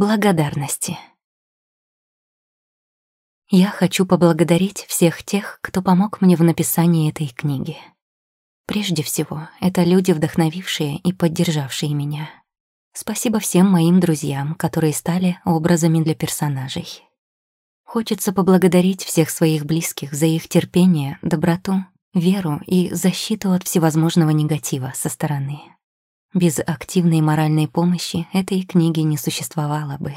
Благодарности. Я хочу поблагодарить всех тех, кто помог мне в написании этой книги. Прежде всего, это люди, вдохновившие и поддержавшие меня. Спасибо всем моим друзьям, которые стали образами для персонажей. Хочется поблагодарить всех своих близких за их терпение, доброту, веру и защиту от всевозможного негатива со стороны. Без активной моральной помощи этой книги не существовало бы.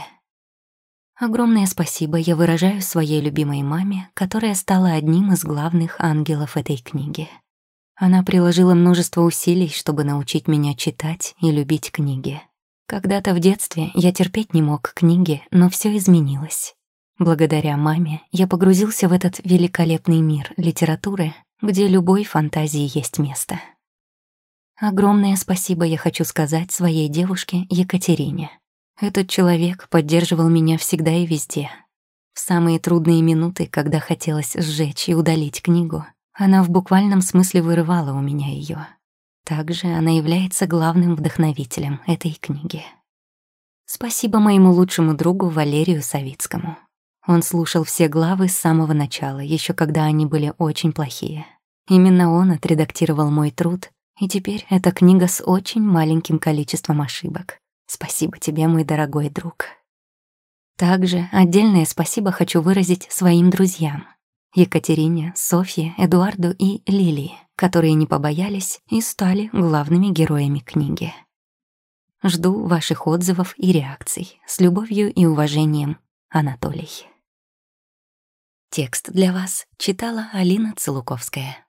Огромное спасибо я выражаю своей любимой маме, которая стала одним из главных ангелов этой книги. Она приложила множество усилий, чтобы научить меня читать и любить книги. Когда-то в детстве я терпеть не мог книги, но все изменилось. Благодаря маме я погрузился в этот великолепный мир литературы, где любой фантазии есть место. Огромное спасибо я хочу сказать своей девушке Екатерине. Этот человек поддерживал меня всегда и везде. В самые трудные минуты, когда хотелось сжечь и удалить книгу, она в буквальном смысле вырывала у меня ее. Также она является главным вдохновителем этой книги. Спасибо моему лучшему другу Валерию Савицкому. Он слушал все главы с самого начала, еще когда они были очень плохие. Именно он отредактировал мой труд и теперь эта книга с очень маленьким количеством ошибок. Спасибо тебе, мой дорогой друг. Также отдельное спасибо хочу выразить своим друзьям. Екатерине, Софье, Эдуарду и Лилии, которые не побоялись и стали главными героями книги. Жду ваших отзывов и реакций. С любовью и уважением, Анатолий. Текст для вас читала Алина Целуковская.